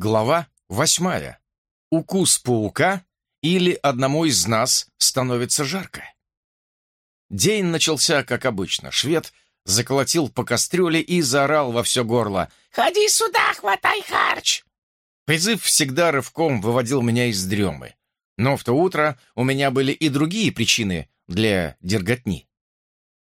Глава восьмая. Укус паука или одному из нас становится жарко. День начался, как обычно. Швед заколотил по кастрюле и заорал во все горло. «Ходи сюда, хватай харч!» Призыв всегда рывком выводил меня из дремы. Но в то утро у меня были и другие причины для дерготни.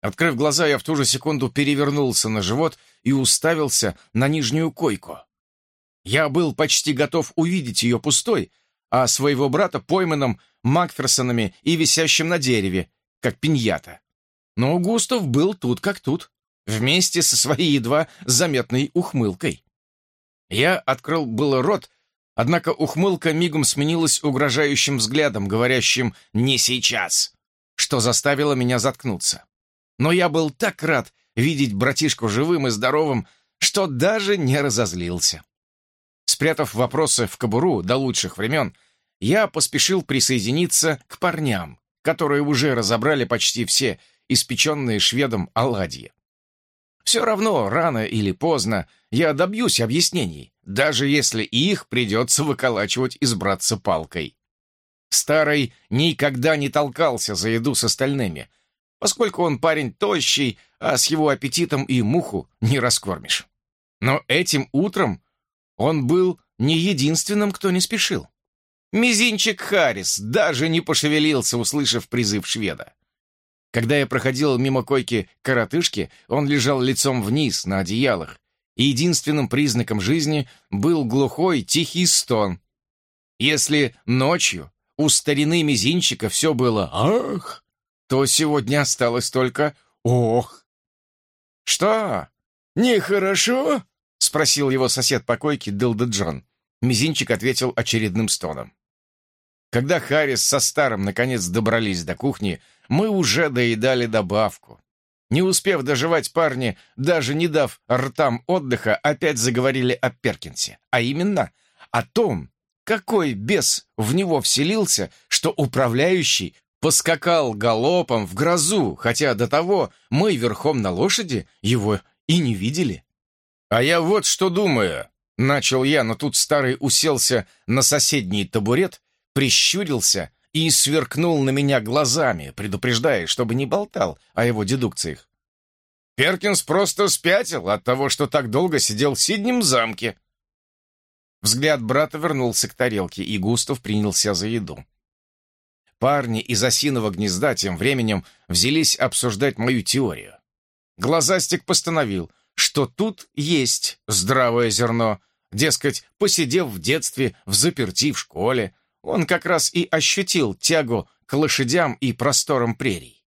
Открыв глаза, я в ту же секунду перевернулся на живот и уставился на нижнюю койку. Я был почти готов увидеть ее пустой, а своего брата пойманным Макферсонами и висящим на дереве, как пиньята. Но Густав был тут как тут, вместе со своей едва заметной ухмылкой. Я открыл было рот, однако ухмылка мигом сменилась угрожающим взглядом, говорящим «не сейчас», что заставило меня заткнуться. Но я был так рад видеть братишку живым и здоровым, что даже не разозлился. Спрятав вопросы в кобуру до лучших времен, я поспешил присоединиться к парням, которые уже разобрали почти все испеченные шведом оладьи. Все равно, рано или поздно, я добьюсь объяснений, даже если их придется выколачивать из братца палкой. Старый никогда не толкался за еду с остальными, поскольку он парень тощий, а с его аппетитом и муху не раскормишь. Но этим утром он был не единственным, кто не спешил. Мизинчик Харрис даже не пошевелился, услышав призыв шведа. Когда я проходил мимо койки коротышки, он лежал лицом вниз на одеялах, и единственным признаком жизни был глухой тихий стон. Если ночью у старины мизинчика все было «ах», то сегодня осталось только «ох». «Что? Нехорошо?» — спросил его сосед по койке Дилда Джон. Мизинчик ответил очередным стоном. Когда Харрис со Старым наконец добрались до кухни, мы уже доедали добавку. Не успев доживать парни, даже не дав ртам отдыха, опять заговорили о Перкинсе, а именно о том, какой бес в него вселился, что управляющий поскакал галопом в грозу, хотя до того мы верхом на лошади его и не видели. «А я вот что думаю», — начал я, но тут старый уселся на соседний табурет, прищурился и сверкнул на меня глазами, предупреждая, чтобы не болтал о его дедукциях. Перкинс просто спятил от того, что так долго сидел в Сиднем замке. Взгляд брата вернулся к тарелке, и Густав принялся за еду. Парни из осиного гнезда тем временем взялись обсуждать мою теорию. Глазастик постановил — что тут есть здравое зерно. Дескать, посидев в детстве в заперти в школе, он как раз и ощутил тягу к лошадям и просторам прерий.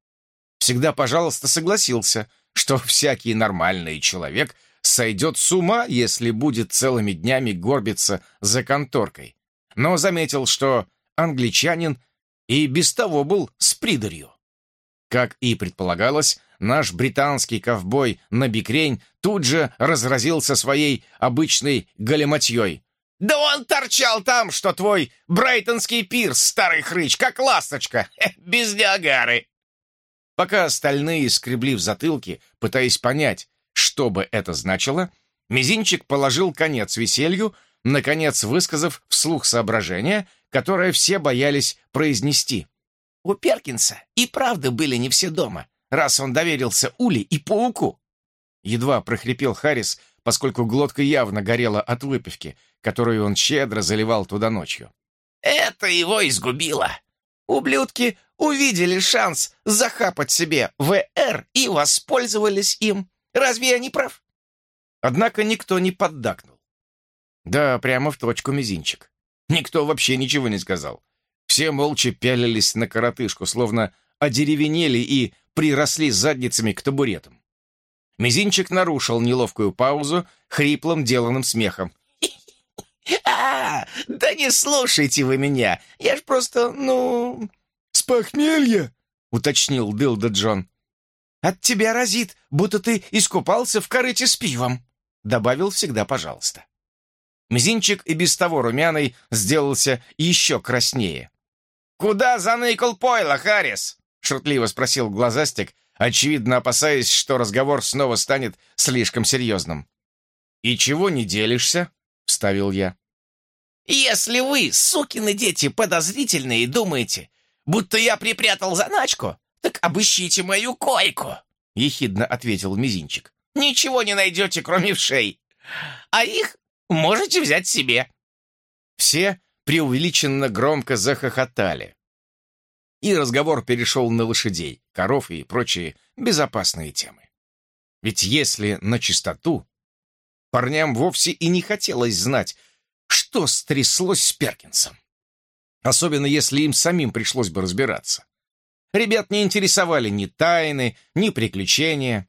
Всегда, пожалуйста, согласился, что всякий нормальный человек сойдет с ума, если будет целыми днями горбиться за конторкой. Но заметил, что англичанин и без того был с придарью. Как и предполагалось, наш британский ковбой Набикрень тут же разразился своей обычной галиматьей. «Да он торчал там, что твой брайтонский пирс, старый хрыч, как ласточка, без диагары!» Пока остальные скребли в затылке, пытаясь понять, что бы это значило, Мизинчик положил конец веселью, наконец высказав вслух соображение, которое все боялись произнести. «У Перкинса и правда были не все дома раз он доверился Ули и пауку. Едва прохрипел Харрис, поскольку глотка явно горела от выпивки, которую он щедро заливал туда ночью. «Это его изгубило. Ублюдки увидели шанс захапать себе ВР и воспользовались им. Разве я не прав?» Однако никто не поддакнул. Да, прямо в точку мизинчик. Никто вообще ничего не сказал. Все молча пялились на коротышку, словно одеревенели и приросли задницами к табуретам. Мизинчик нарушил неловкую паузу хриплым деланным смехом. «А, да не слушайте вы меня! Я ж просто, ну...» «С похмелья?» — уточнил Дилда Джон. «От тебя разит, будто ты искупался в корыте с пивом», — добавил всегда «пожалуйста». Мизинчик и без того румяный сделался еще краснее. «Куда заныкал пойло, Харрис?» — шутливо спросил глазастик, очевидно опасаясь, что разговор снова станет слишком серьезным. «И чего не делишься?» — вставил я. Если вы, сукины дети, подозрительные думаете, будто я припрятал заначку, так обыщите мою койку!» — ехидно ответил Мизинчик. «Ничего не найдете, кроме вшей, а их можете взять себе». Все преувеличенно громко захохотали. И разговор перешел на лошадей, коров и прочие безопасные темы. Ведь если на чистоту, парням вовсе и не хотелось знать, что стряслось с Перкинсом. Особенно если им самим пришлось бы разбираться. Ребят не интересовали ни тайны, ни приключения.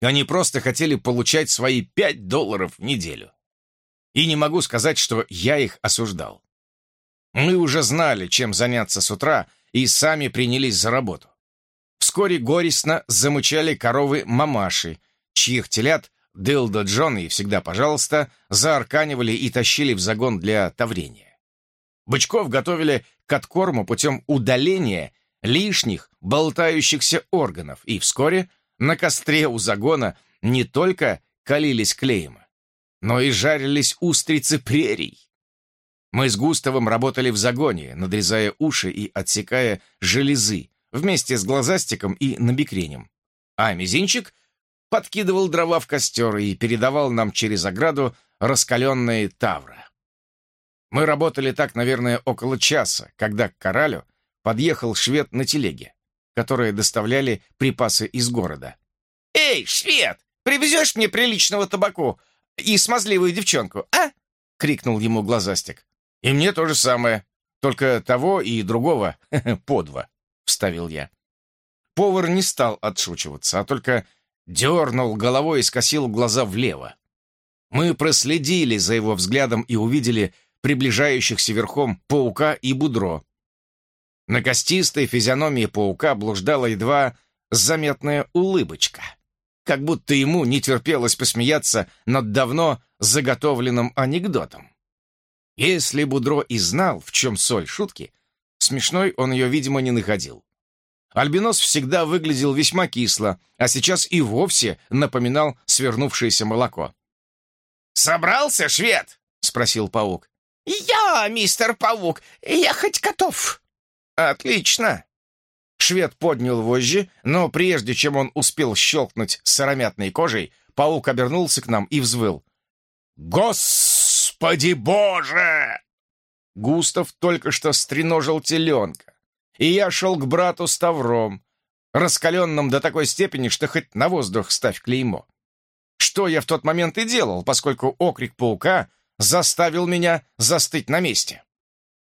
Они просто хотели получать свои пять долларов в неделю. И не могу сказать, что я их осуждал. Мы уже знали, чем заняться с утра, и сами принялись за работу. Вскоре горестно замычали коровы мамаши, чьих телят Дылда Джон и всегда пожалуйста заарканивали и тащили в загон для таврения. Бычков готовили к откорму путем удаления лишних болтающихся органов, и вскоре на костре у загона не только калились клейма, но и жарились устрицы прерий. Мы с Густавом работали в загоне, надрезая уши и отсекая железы, вместе с глазастиком и набекренем. А мизинчик подкидывал дрова в костер и передавал нам через ограду раскаленные тавры. Мы работали так, наверное, около часа, когда к Коралю подъехал швед на телеге, которые доставляли припасы из города. «Эй, швед, привезешь мне приличного табаку и смазливую девчонку, а?» — крикнул ему глазастик. «И мне то же самое, только того и другого по два», — вставил я. Повар не стал отшучиваться, а только дернул головой и скосил глаза влево. Мы проследили за его взглядом и увидели приближающихся верхом паука и будро. На костистой физиономии паука блуждала едва заметная улыбочка, как будто ему не терпелось посмеяться над давно заготовленным анекдотом. Если Будро и знал, в чем соль шутки, смешной он ее, видимо, не находил. Альбинос всегда выглядел весьма кисло, а сейчас и вовсе напоминал свернувшееся молоко. «Собрался, швед?» — спросил паук. «Я, мистер паук, я хоть готов». «Отлично!» Швед поднял вожжи, но прежде чем он успел щелкнуть сыромятной кожей, паук обернулся к нам и взвыл. «Господи боже!» Густав только что стреножил теленка и я шел к брату с Тавром, раскаленным до такой степени, что хоть на воздух ставь клеймо. Что я в тот момент и делал, поскольку окрик паука заставил меня застыть на месте.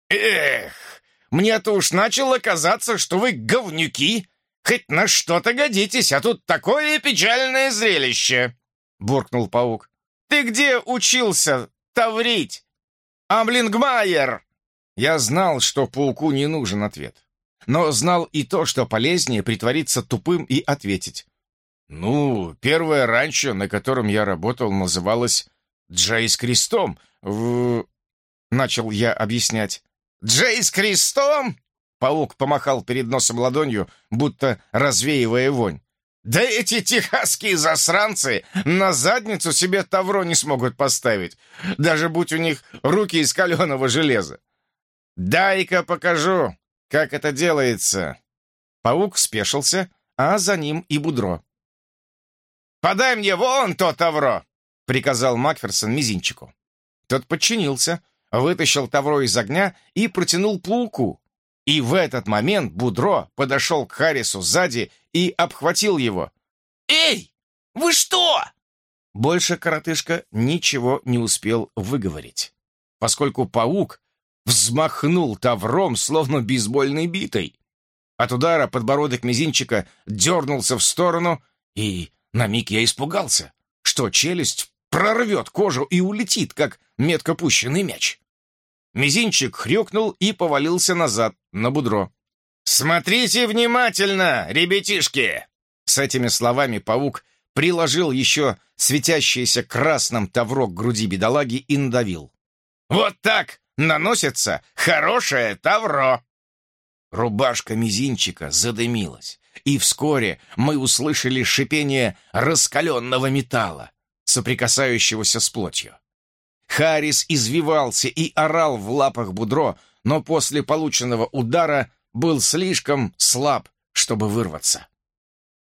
«Эх, мне-то уж начало казаться, что вы говнюки, хоть на что-то годитесь, а тут такое печальное зрелище!» — буркнул паук. «Ты где учился таврить? Амблингмайер!» Я знал, что пауку не нужен ответ но знал и то, что полезнее притвориться тупым и ответить. «Ну, первое ранчо, на котором я работал, называлось «Джей с крестом». В... Начал я объяснять. «Джей с крестом?» Паук помахал перед носом ладонью, будто развеивая вонь. «Да эти техасские засранцы на задницу себе тавро не смогут поставить, даже будь у них руки из каленого железа. Дай-ка покажу, «Как это делается?» Паук спешился, а за ним и Будро. «Подай мне вон то тавро!» — приказал Макферсон мизинчику. Тот подчинился, вытащил тавро из огня и протянул пауку. И в этот момент Будро подошел к Харрису сзади и обхватил его. «Эй, вы что?» Больше коротышка ничего не успел выговорить, поскольку паук взмахнул тавром, словно бейсбольной битой. От удара подбородок мизинчика дернулся в сторону, и на миг я испугался, что челюсть прорвет кожу и улетит, как метко пущенный мяч. Мизинчик хрюкнул и повалился назад, на будро. «Смотрите внимательно, ребятишки!» С этими словами паук приложил еще светящийся красным тавро к груди бедолаги и надавил. «Вот так! наносится хорошее тавро!» Рубашка мизинчика задымилась, и вскоре мы услышали шипение раскаленного металла, соприкасающегося с плотью. Харрис извивался и орал в лапах Будро, но после полученного удара был слишком слаб, чтобы вырваться.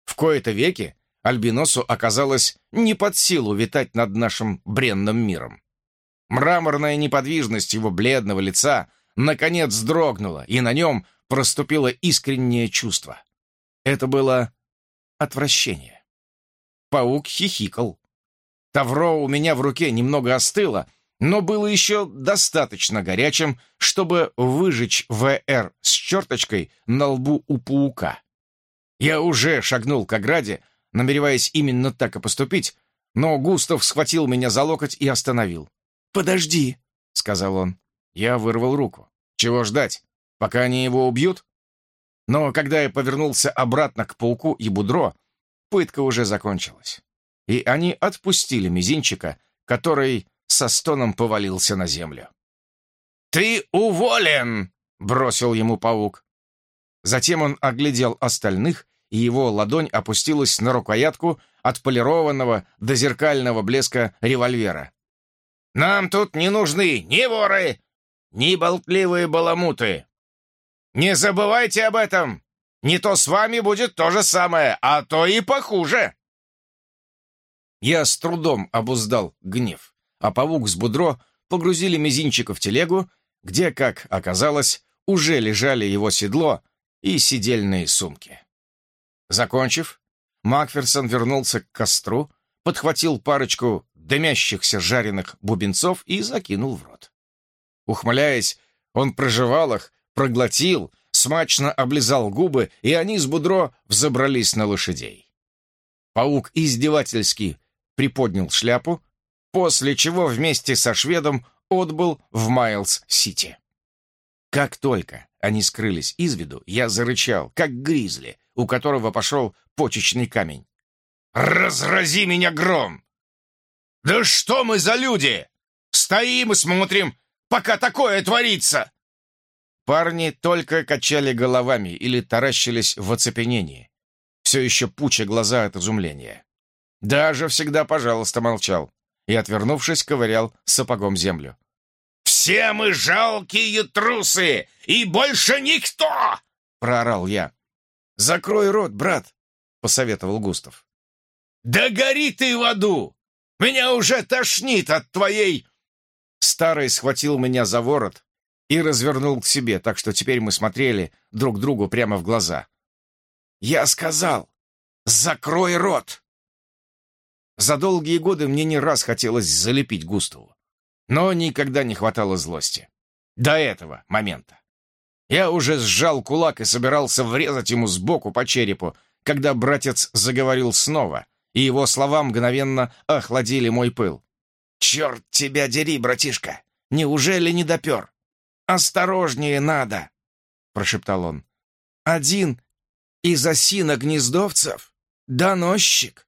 В кои-то веки Альбиносу оказалось не под силу витать над нашим бренным миром. Мраморная неподвижность его бледного лица наконец дрогнула, и на нем проступило искреннее чувство. Это было отвращение. Паук хихикал. Тавро у меня в руке немного остыло, но было еще достаточно горячим, чтобы выжечь ВР с черточкой на лбу у паука. Я уже шагнул к ограде, намереваясь именно так и поступить, но Густав схватил меня за локоть и остановил. «Подожди», — сказал он. Я вырвал руку. Чего ждать? Пока они его убьют? Но когда я повернулся обратно к пауку и Будро, пытка уже закончилась. И они отпустили мизинчика, который со стоном повалился на землю. «Ты уволен!» — бросил ему паук. Затем он оглядел остальных, и его ладонь опустилась на рукоятку отполированного до зеркального блеска револьвера. «Нам тут не нужны ни воры, ни болтливые баламуты. Не забывайте об этом! Не то с вами будет то же самое, а то и похуже!» Я с трудом обуздал гнев, а паук с Будро погрузили мизинчика в телегу, где, как оказалось, уже лежали его седло и сидельные сумки. Закончив, Макферсон вернулся к костру, подхватил парочку дымящихся жареных бубенцов и закинул в рот. Ухмыляясь, он прожевал их, проглотил, смачно облизал губы, и они с Будро взобрались на лошадей. Паук издевательски приподнял шляпу, после чего вместе со шведом отбыл в Майлз-Сити. Как только они скрылись из виду, я зарычал, как гризли, у которого пошел почечный камень. «Разрази меня гром! Да что мы за люди? Стоим и смотрим, пока такое творится!» Парни только качали головами или таращились в оцепенении, все еще пуча глаза от изумления. Даже всегда, пожалуйста, молчал и, отвернувшись, ковырял сапогом землю. «Все мы жалкие трусы, и больше никто!» — проорал я. «Закрой рот, брат!» — посоветовал Густав. «Да гори ты в аду! Меня уже тошнит от твоей...» Старый схватил меня за ворот и развернул к себе, так что теперь мы смотрели друг другу прямо в глаза. «Я сказал, закрой рот!» За долгие годы мне не раз хотелось залепить Густаву, но никогда не хватало злости. До этого момента. Я уже сжал кулак и собирался врезать ему сбоку по черепу, когда братец заговорил снова, и его слова мгновенно охладили мой пыл. «Черт тебя дери, братишка! Неужели не допер? Осторожнее надо!» — прошептал он. «Один из осиногнездовцев — доносчик.